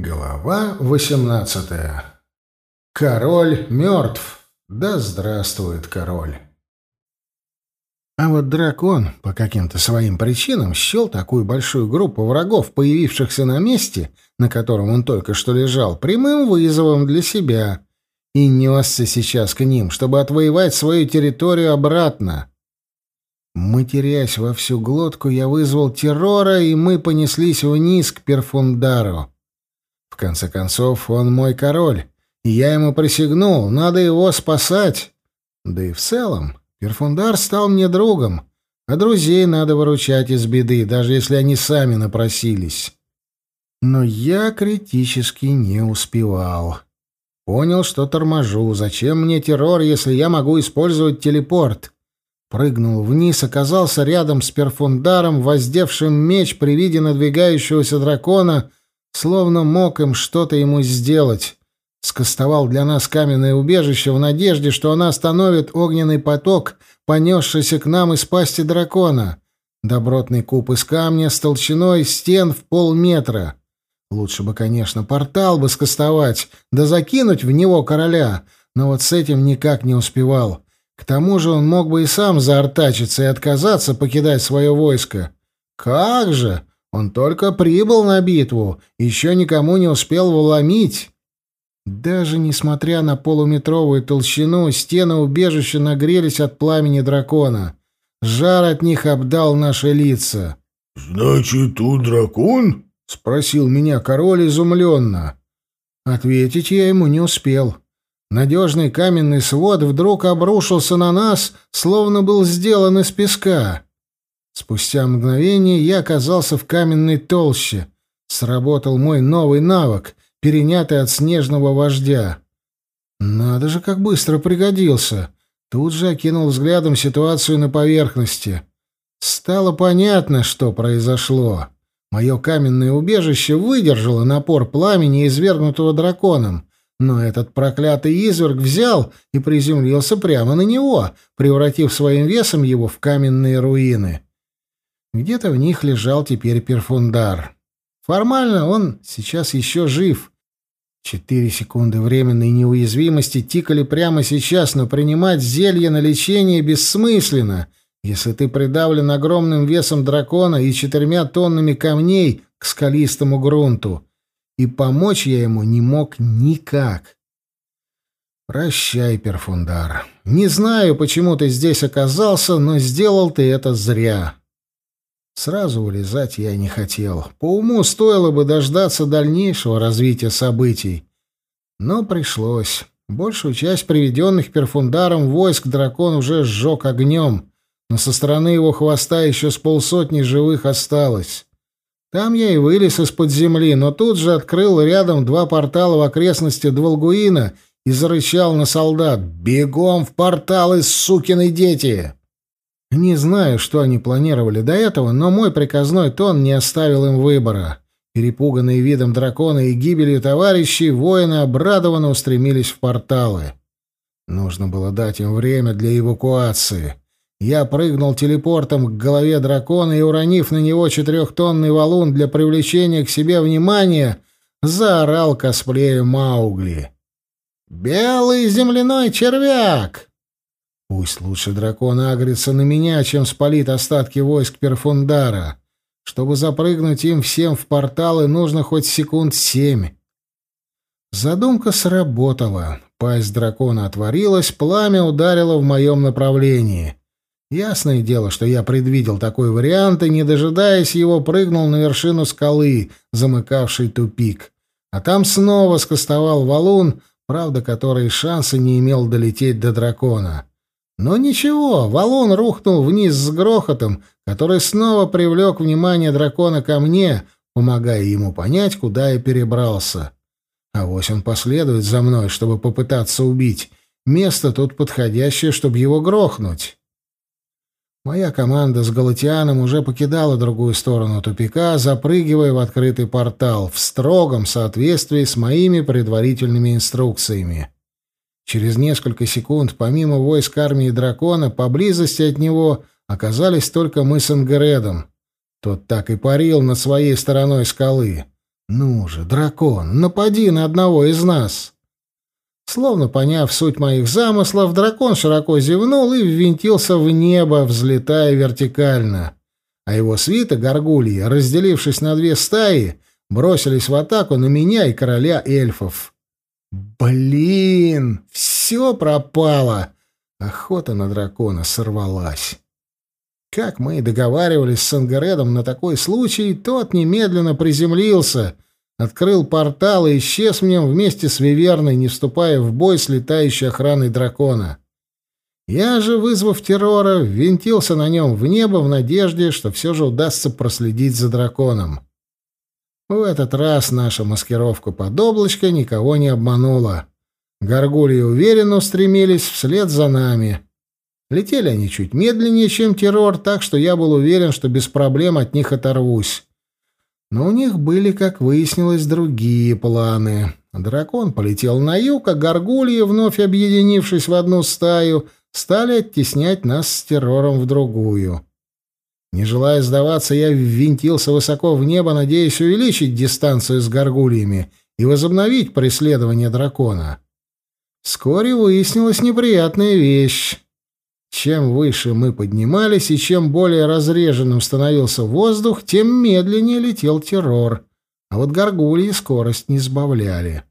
Глава 18. Король мертв. Да здравствует король. А вот дракон по каким-то своим причинам счел такую большую группу врагов, появившихся на месте, на котором он только что лежал, прямым вызовом для себя, и несся сейчас к ним, чтобы отвоевать свою территорию обратно. Матерясь во всю глотку, я вызвал террора, и мы понеслись вниз к Перфундару. Конце концов, он мой король, и я ему присягнул, надо его спасать. Да и в целом, Перфундар стал мне другом, а друзей надо выручать из беды, даже если они сами напросились. Но я критически не успевал. Понял, что торможу. Зачем мне террор, если я могу использовать телепорт? Прыгнул вниз, оказался рядом с перфундаром, воздевшим меч при виде надвигающегося дракона словно мог им что-то ему сделать. Скостовал для нас каменное убежище в надежде, что она остановит огненный поток, понесшийся к нам из пасти дракона. Добротный куб из камня с толщиной стен в полметра. Лучше бы, конечно, портал бы скостовать, да закинуть в него короля, но вот с этим никак не успевал. К тому же он мог бы и сам заортачиться и отказаться покидать свое войско. Как же! Он только прибыл на битву, еще никому не успел вломить. Даже несмотря на полуметровую толщину, стены убежища нагрелись от пламени дракона. Жар от них обдал наши лица. «Значит, тут дракон?» — спросил меня король изумленно. Ответить я ему не успел. Надежный каменный свод вдруг обрушился на нас, словно был сделан из песка. Спустя мгновение я оказался в каменной толще. Сработал мой новый навык, перенятый от снежного вождя. Надо же, как быстро пригодился. Тут же окинул взглядом ситуацию на поверхности. Стало понятно, что произошло. Мое каменное убежище выдержало напор пламени, извергнутого драконом. Но этот проклятый изверг взял и приземлился прямо на него, превратив своим весом его в каменные руины. Где-то в них лежал теперь перфундар. Формально он сейчас еще жив. Четыре секунды временной неуязвимости тикали прямо сейчас, но принимать зелье на лечение бессмысленно, если ты придавлен огромным весом дракона и четырьмя тоннами камней к скалистому грунту. И помочь я ему не мог никак. Прощай, перфундар. Не знаю, почему ты здесь оказался, но сделал ты это зря. Сразу вылезать я не хотел. По уму стоило бы дождаться дальнейшего развития событий. Но пришлось. Большую часть приведенных перфундаром войск дракон уже сжег огнем, но со стороны его хвоста еще с полсотни живых осталось. Там я и вылез из-под земли, но тут же открыл рядом два портала в окрестности Дволгуина и зарычал на солдат «Бегом в порталы, сукины дети!» Не знаю, что они планировали до этого, но мой приказной тон не оставил им выбора. Перепуганные видом дракона и гибелью товарищей, воины обрадованно устремились в порталы. Нужно было дать им время для эвакуации. Я прыгнул телепортом к голове дракона и, уронив на него четырехтонный валун для привлечения к себе внимания, заорал косплею Маугли. «Белый земляной червяк!» Пусть лучше дракон агрится на меня, чем спалит остатки войск Перфундара. Чтобы запрыгнуть им всем в порталы, нужно хоть секунд семь. Задумка сработала. Пасть дракона отворилась, пламя ударило в моем направлении. Ясное дело, что я предвидел такой вариант и, не дожидаясь его, прыгнул на вершину скалы, замыкавшей тупик. А там снова скостовал валун, правда, который шанса не имел долететь до дракона. Но ничего, валун рухнул вниз с грохотом, который снова привлек внимание дракона ко мне, помогая ему понять, куда я перебрался. А вось он последует за мной, чтобы попытаться убить. Место тут подходящее, чтобы его грохнуть. Моя команда с Галатианом уже покидала другую сторону тупика, запрыгивая в открытый портал в строгом соответствии с моими предварительными инструкциями. Через несколько секунд, помимо войск армии дракона, поблизости от него оказались только мы с Ингредом. Тот так и парил над своей стороной скалы. Ну же, дракон, напади на одного из нас!» Словно поняв суть моих замыслов, дракон широко зевнул и ввинтился в небо, взлетая вертикально. А его свита горгульи, разделившись на две стаи, бросились в атаку на меня и короля эльфов. Блин, все пропало. Охота на дракона сорвалась. Как мы и договаривались с Ангаредом на такой случай, тот немедленно приземлился, открыл портал и исчез в нем вместе с Виверной, не вступая в бой с летающей охраной дракона. Я же, вызвав террора, ввинтился на нем в небо в надежде, что все же удастся проследить за драконом. В этот раз наша маскировка под облачко никого не обманула. Горгульи уверенно устремились вслед за нами. Летели они чуть медленнее, чем террор, так что я был уверен, что без проблем от них оторвусь. Но у них были, как выяснилось, другие планы. Дракон полетел на юг, а горгульи, вновь объединившись в одну стаю, стали оттеснять нас с террором в другую. Не желая сдаваться, я ввинтился высоко в небо, надеясь увеличить дистанцию с горгульями и возобновить преследование дракона. Вскоре выяснилась неприятная вещь. Чем выше мы поднимались и чем более разреженным становился воздух, тем медленнее летел террор, а вот горгульи скорость не сбавляли.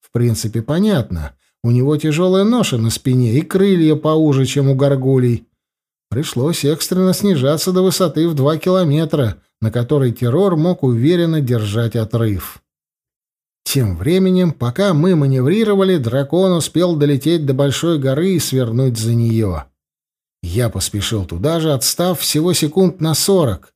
В принципе, понятно. У него тяжелая ноша на спине и крылья поуже, чем у горгулей. Пришлось экстренно снижаться до высоты в два километра, на которой террор мог уверенно держать отрыв. Тем временем, пока мы маневрировали, дракон успел долететь до большой горы и свернуть за нее. Я поспешил туда же, отстав всего секунд на сорок.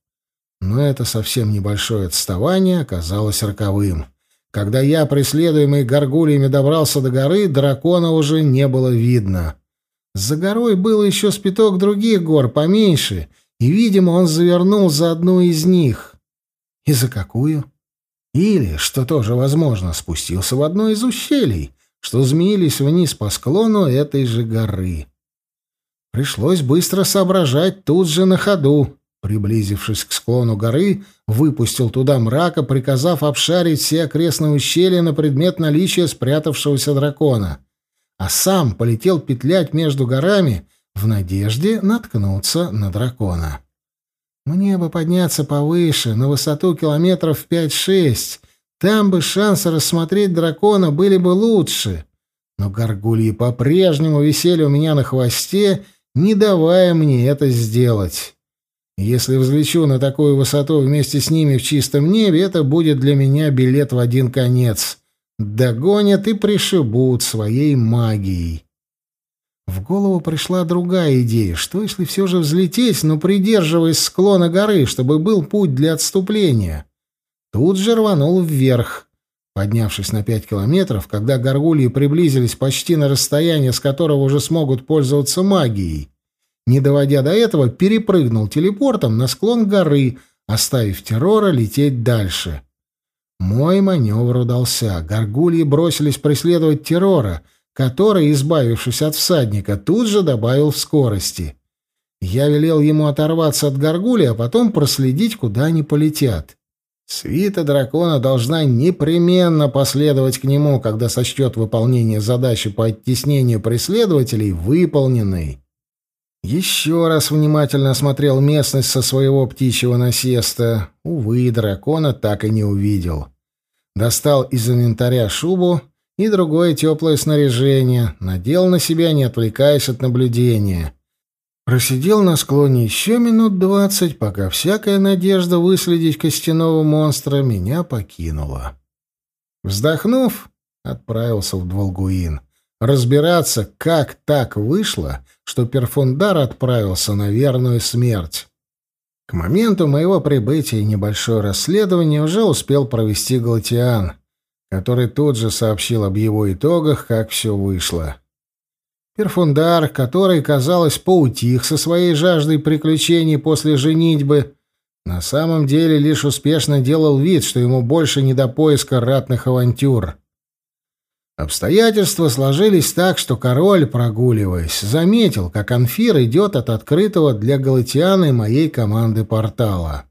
Но это совсем небольшое отставание оказалось роковым. Когда я, преследуемый горгульями, добрался до горы, дракона уже не было видно. За горой было еще спиток других гор, поменьше, и, видимо, он завернул за одну из них. И за какую? Или, что тоже возможно, спустился в одно из ущелий, что змеились вниз по склону этой же горы. Пришлось быстро соображать тут же на ходу. Приблизившись к склону горы, выпустил туда мрака, приказав обшарить все окрестные ущелья на предмет наличия спрятавшегося дракона а сам полетел петлять между горами в надежде наткнуться на дракона. Мне бы подняться повыше, на высоту километров пять-шесть. Там бы шансы рассмотреть дракона были бы лучше. Но горгульи по-прежнему висели у меня на хвосте, не давая мне это сделать. Если взлечу на такую высоту вместе с ними в чистом небе, это будет для меня билет в один конец. Догонят и пришибут своей магией. В голову пришла другая идея. Что, если все же взлететь, но придерживаясь склона горы, чтобы был путь для отступления? Тут же рванул вверх. Поднявшись на пять километров, когда горгульи приблизились почти на расстояние, с которого уже смогут пользоваться магией, не доводя до этого, перепрыгнул телепортом на склон горы, оставив террора лететь дальше. Мой маневр удался. Горгульи бросились преследовать террора, который, избавившись от всадника, тут же добавил в скорости. Я велел ему оторваться от горгули, а потом проследить, куда они полетят. Свита дракона должна непременно последовать к нему, когда сочтет выполнение задачи по оттеснению преследователей выполненной. Еще раз внимательно осмотрел местность со своего птичьего насеста. Увы, дракона так и не увидел. Достал из инвентаря шубу и другое теплое снаряжение, надел на себя, не отвлекаясь от наблюдения. Просидел на склоне еще минут двадцать, пока всякая надежда выследить костяного монстра меня покинула. Вздохнув, отправился в Дволгуин разбираться, как так вышло, что Перфундар отправился на верную смерть. К моменту моего прибытия небольшое расследование уже успел провести Галатиан, который тут же сообщил об его итогах, как все вышло. Перфундар, который, казалось, поутих со своей жаждой приключений после женитьбы, на самом деле лишь успешно делал вид, что ему больше не до поиска ратных авантюр. Обстоятельства сложились так, что король, прогуливаясь, заметил, как Анфир идет от открытого для Галатиана и моей команды портала.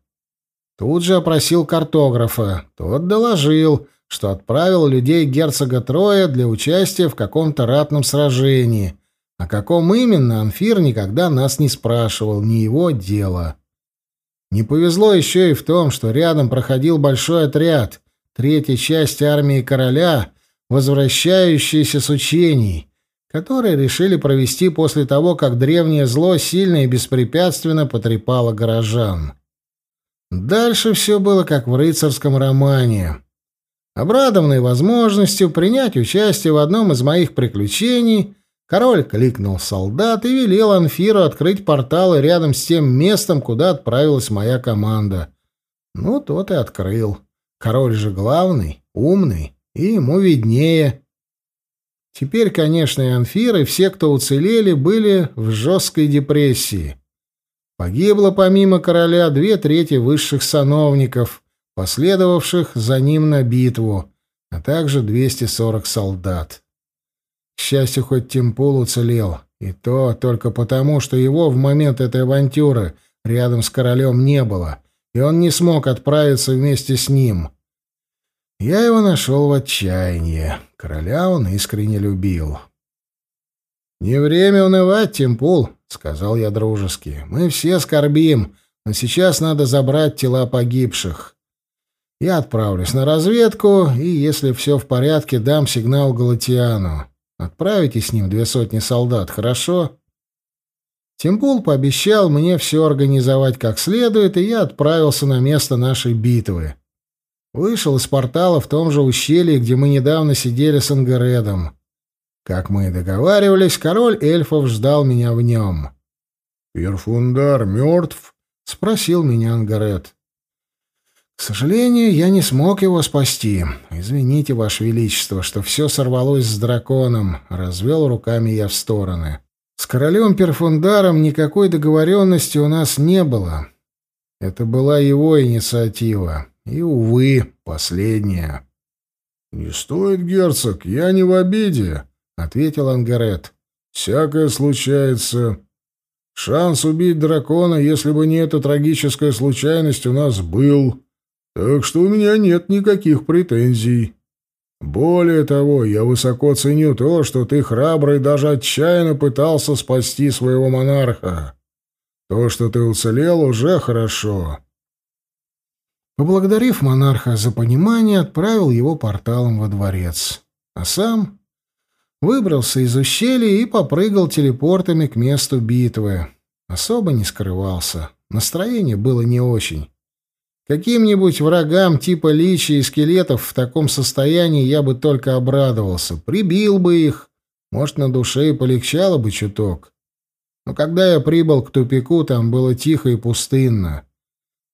Тут же опросил картографа. Тот доложил, что отправил людей герцога Троя для участия в каком-то ратном сражении. О каком именно Анфир никогда нас не спрашивал, не его дело. Не повезло еще и в том, что рядом проходил большой отряд, третья часть армии короля, возвращающаяся с учений, которые решили провести после того, как древнее зло сильно и беспрепятственно потрепало горожан. Дальше все было как в рыцарском романе. Обрадованный возможностью принять участие в одном из моих приключений, король кликнул солдат и велел Анфиру открыть порталы рядом с тем местом, куда отправилась моя команда. Ну, тот и открыл. Король же главный, умный, и ему виднее. Теперь, конечно, и Анфир, и все, кто уцелели, были в жесткой депрессии. Погибло помимо короля две трети высших сановников — последовавших за ним на битву, а также 240 солдат. К счастью, хоть Тимпул уцелел, и то только потому, что его в момент этой авантюры рядом с королем не было, и он не смог отправиться вместе с ним. Я его нашел в отчаянии. Короля он искренне любил. «Не время унывать, Тимпул», — сказал я дружески. «Мы все скорбим, но сейчас надо забрать тела погибших. Я отправлюсь на разведку, и, если все в порядке, дам сигнал Галатиану. Отправите с ним две сотни солдат, хорошо?» Тимпул пообещал мне все организовать как следует, и я отправился на место нашей битвы. Вышел из портала в том же ущелье, где мы недавно сидели с Ангаредом. Как мы и договаривались, король эльфов ждал меня в нем. «Перфундар мертв?» — спросил меня Ангаред. К сожалению, я не смог его спасти. Извините, Ваше Величество, что все сорвалось с драконом. Развел руками я в стороны. С королем Перфундаром никакой договоренности у нас не было. Это была его инициатива. И, увы, последняя. — Не стоит, герцог, я не в обиде, — ответил Ангарет. — Всякое случается. Шанс убить дракона, если бы не эта трагическая случайность, у нас был. Так что у меня нет никаких претензий. Более того, я высоко ценю то, что ты храбрый даже отчаянно пытался спасти своего монарха. То, что ты уцелел, уже хорошо. Поблагодарив монарха за понимание, отправил его порталом во дворец. А сам выбрался из ущелья и попрыгал телепортами к месту битвы. Особо не скрывался. Настроение было не очень. Каким-нибудь врагам типа личи и скелетов в таком состоянии я бы только обрадовался, прибил бы их, может, на душе и полегчало бы чуток. Но когда я прибыл к тупику, там было тихо и пустынно.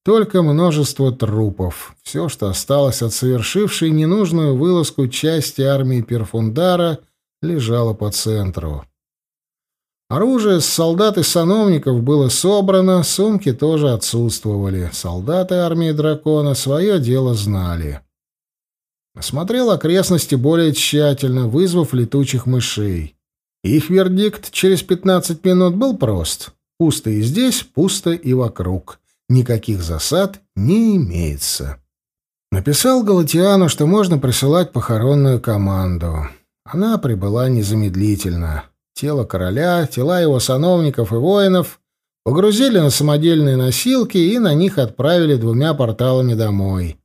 Только множество трупов. Все, что осталось от совершившей ненужную вылазку части армии Перфундара, лежало по центру. Оружие с солдат и сановников было собрано, сумки тоже отсутствовали. Солдаты армии дракона свое дело знали. Осмотрел окрестности более тщательно, вызвав летучих мышей. Их вердикт через 15 минут был прост. Пусто и здесь, пусто и вокруг. Никаких засад не имеется. Написал Галатиану, что можно присылать похоронную команду. Она прибыла незамедлительно. Тело короля, тела его сановников и воинов погрузили на самодельные носилки и на них отправили двумя порталами домой.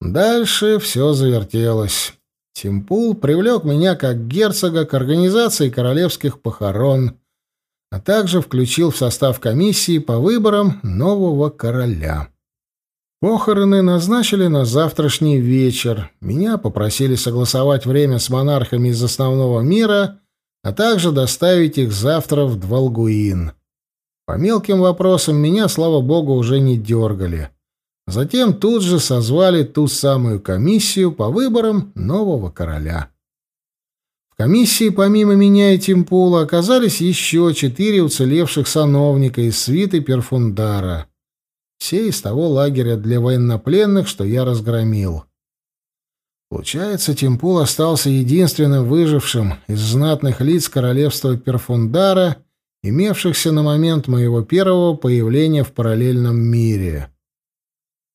Дальше все завертелось. Тимпул привлек меня как герцога к организации королевских похорон, а также включил в состав комиссии по выборам нового короля. Похороны назначили на завтрашний вечер. Меня попросили согласовать время с монархами из основного мира а также доставить их завтра в Двалгуин. По мелким вопросам меня, слава богу, уже не дергали. Затем тут же созвали ту самую комиссию по выборам нового короля. В комиссии помимо меня и Тимпула оказались еще четыре уцелевших сановника из свиты Перфундара. Все из того лагеря для военнопленных, что я разгромил. Получается, Тимпул остался единственным выжившим из знатных лиц королевства Перфундара, имевшихся на момент моего первого появления в параллельном мире.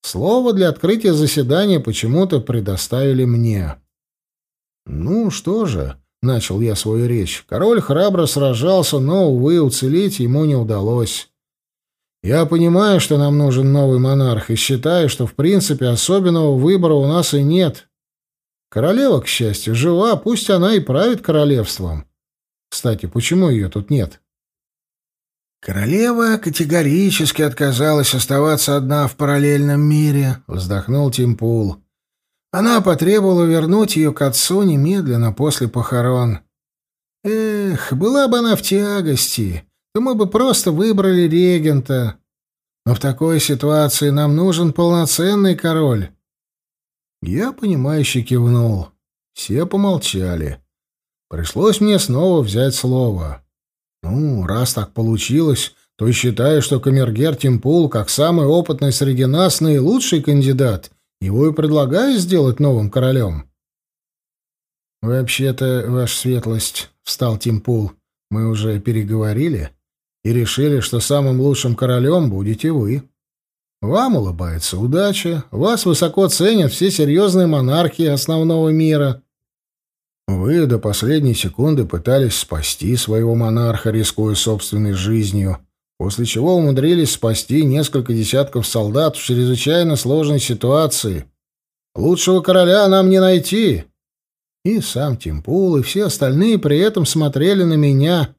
Слово для открытия заседания почему-то предоставили мне. «Ну что же», — начал я свою речь, — «король храбро сражался, но, увы, уцелеть ему не удалось. Я понимаю, что нам нужен новый монарх, и считаю, что, в принципе, особенного выбора у нас и нет. Королева, к счастью, жива, пусть она и правит королевством. Кстати, почему ее тут нет?» «Королева категорически отказалась оставаться одна в параллельном мире», — вздохнул Тимпул. «Она потребовала вернуть ее к отцу немедленно после похорон. Эх, была бы она в тягости, то мы бы просто выбрали регента. Но в такой ситуации нам нужен полноценный король». Я, понимающе кивнул. Все помолчали. Пришлось мне снова взять слово. Ну, раз так получилось, то считаю, что камергер Тимпул, как самый опытный среди нас, наилучший кандидат. Его и предлагаю сделать новым королем. «Вообще-то, ваша светлость», — встал Тимпул, — «мы уже переговорили и решили, что самым лучшим королем будете вы. Вам улыбается удача, вас высоко ценят все серьезные монархии основного мира». Вы до последней секунды пытались спасти своего монарха, рискуя собственной жизнью, после чего умудрились спасти несколько десятков солдат в чрезвычайно сложной ситуации. Лучшего короля нам не найти. И сам Тимпул, и все остальные при этом смотрели на меня.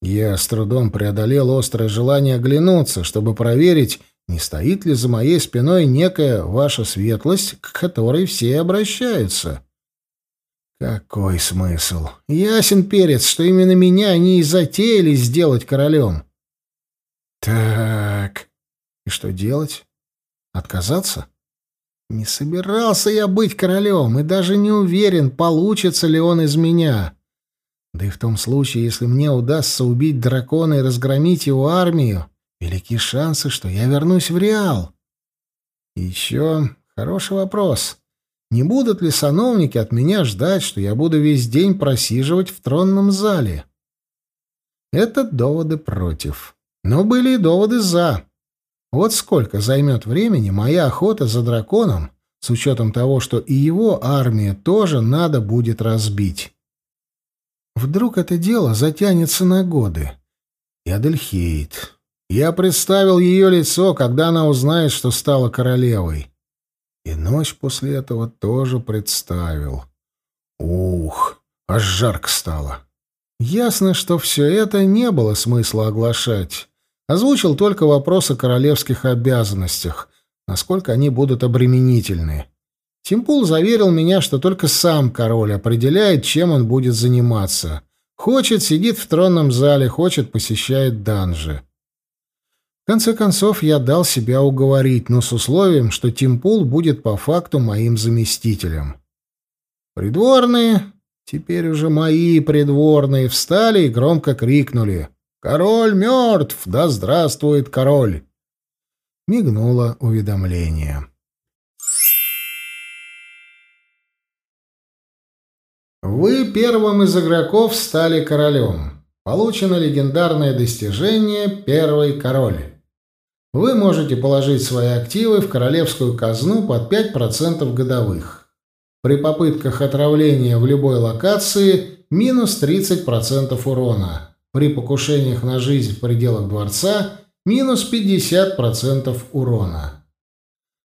Я с трудом преодолел острое желание оглянуться, чтобы проверить, не стоит ли за моей спиной некая ваша светлость, к которой все обращаются. Какой смысл? Ясен перец, что именно меня они и затеяли сделать королем. Так, и что делать? Отказаться? Не собирался я быть королем, и даже не уверен, получится ли он из меня. Да и в том случае, если мне удастся убить дракона и разгромить его армию, велики шансы, что я вернусь в Реал. И еще хороший вопрос. Не будут ли сановники от меня ждать, что я буду весь день просиживать в тронном зале? Это доводы против. Но были и доводы за. Вот сколько займет времени моя охота за драконом, с учетом того, что и его армию тоже надо будет разбить. Вдруг это дело затянется на годы. И Адельхейт. Я представил ее лицо, когда она узнает, что стала королевой. И ночь после этого тоже представил. Ух, аж жарко стало. Ясно, что все это не было смысла оглашать. Озвучил только вопрос о королевских обязанностях, насколько они будут обременительны. Тимпул заверил меня, что только сам король определяет, чем он будет заниматься. Хочет — сидит в тронном зале, хочет — посещает данжи. В конце концов, я дал себя уговорить, но с условием, что Тимпул будет по факту моим заместителем. Придворные, теперь уже мои придворные, встали и громко крикнули «Король мертв! Да здравствует король!» Мигнуло уведомление. Вы первым из игроков стали королем. Получено легендарное достижение «Первый король». Вы можете положить свои активы в королевскую казну под 5% годовых. При попытках отравления в любой локации минус 30% урона. При покушениях на жизнь в пределах дворца минус 50% урона.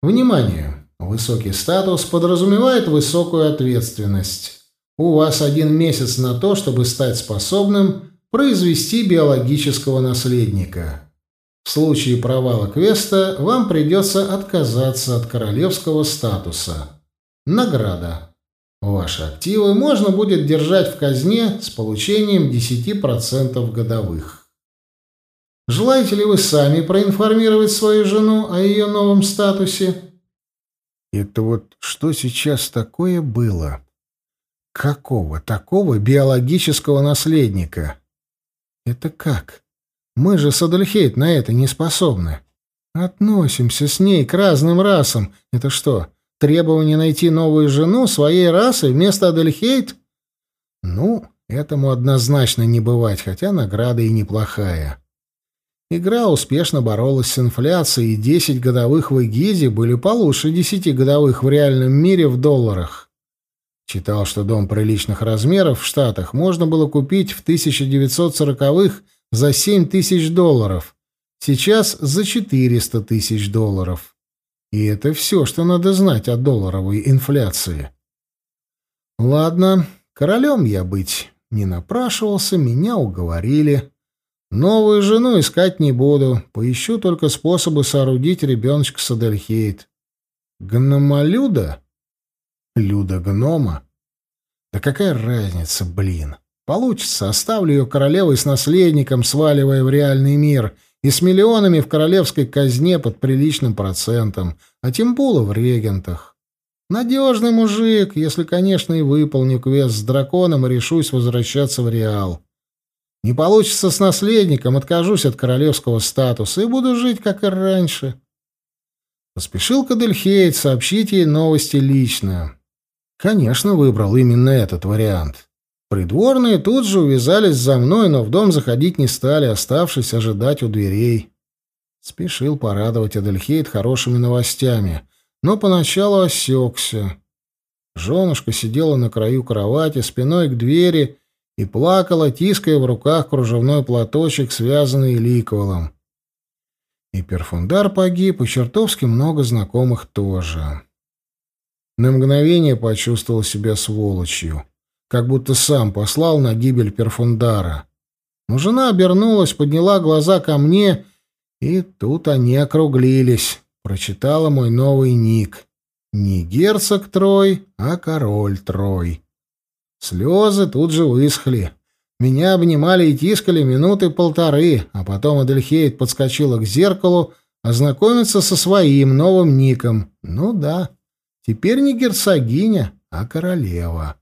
Внимание! Высокий статус подразумевает высокую ответственность. У вас один месяц на то, чтобы стать способным произвести биологического наследника. В случае провала квеста вам придется отказаться от королевского статуса. Награда. Ваши активы можно будет держать в казне с получением 10% годовых. Желаете ли вы сами проинформировать свою жену о ее новом статусе? Это вот что сейчас такое было? Какого такого биологического наследника? Это как? Мы же с Адельхейт на это не способны. Относимся с ней к разным расам. Это что, требование найти новую жену своей расы вместо Адельхейт? Ну, этому однозначно не бывать, хотя награда и неплохая. Игра успешно боролась с инфляцией, и 10 годовых в Эгиде были получше 10 годовых в реальном мире в долларах. Читал, что дом приличных размеров в Штатах можно было купить в 1940-х за 7 тысяч долларов, сейчас за 400 тысяч долларов. И это все, что надо знать о долларовой инфляции. Ладно, королем я быть не напрашивался, меня уговорили. Новую жену искать не буду, поищу только способы соорудить ребеночка с Адельхейт. Гномолюда? Люда-гнома? Да какая разница, блин? Получится, оставлю ее королевой с наследником, сваливая в реальный мир, и с миллионами в королевской казне под приличным процентом, а Тимпула в регентах. Надежный мужик, если, конечно, и выполню квест с драконом и решусь возвращаться в Реал. Не получится с наследником, откажусь от королевского статуса и буду жить, как и раньше. Поспешил к Адельхейт сообщить ей новости лично. Конечно, выбрал именно этот вариант. Придворные тут же увязались за мной, но в дом заходить не стали, оставшись ожидать у дверей. Спешил порадовать Адельхейт хорошими новостями, но поначалу осекся. Женушка сидела на краю кровати, спиной к двери, и плакала, тиская в руках кружевной платочек, связанный ликвелом. И Перфундар погиб, и чертовски много знакомых тоже. На мгновение почувствовал себя сволочью, как будто сам послал на гибель Перфундара. Но жена обернулась, подняла глаза ко мне, и тут они округлились. Прочитала мой новый ник. Не герцог Трой, а король Трой. Слезы тут же высохли. Меня обнимали и тискали минуты полторы, а потом Адельхейт подскочила к зеркалу, ознакомиться со своим новым ником. Ну да, теперь не герцогиня, а королева.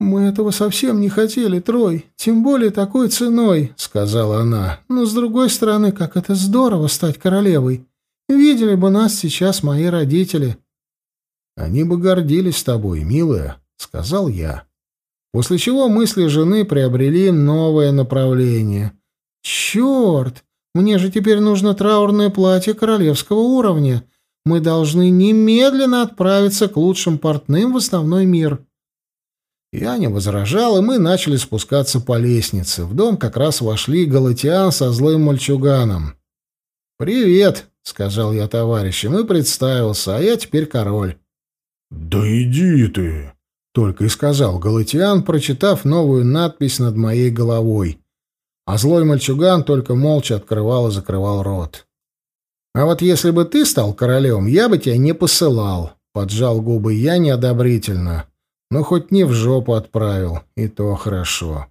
«Мы этого совсем не хотели, Трой, тем более такой ценой», — сказала она. «Но, с другой стороны, как это здорово стать королевой. Видели бы нас сейчас мои родители». «Они бы гордились тобой, милая», — сказал я. После чего мысли жены приобрели новое направление. «Черт! Мне же теперь нужно траурное платье королевского уровня. Мы должны немедленно отправиться к лучшим портным в основной мир». Я не возражал, и мы начали спускаться по лестнице. В дом как раз вошли Галатиан со злым мальчуганом. «Привет», — сказал я товарищам и представился, а я теперь король. «Да иди ты!» Только и сказал Галатиан, прочитав новую надпись над моей головой. А злой мальчуган только молча открывал и закрывал рот. «А вот если бы ты стал королем, я бы тебя не посылал», — поджал губы я неодобрительно. «Но хоть не в жопу отправил, и то хорошо».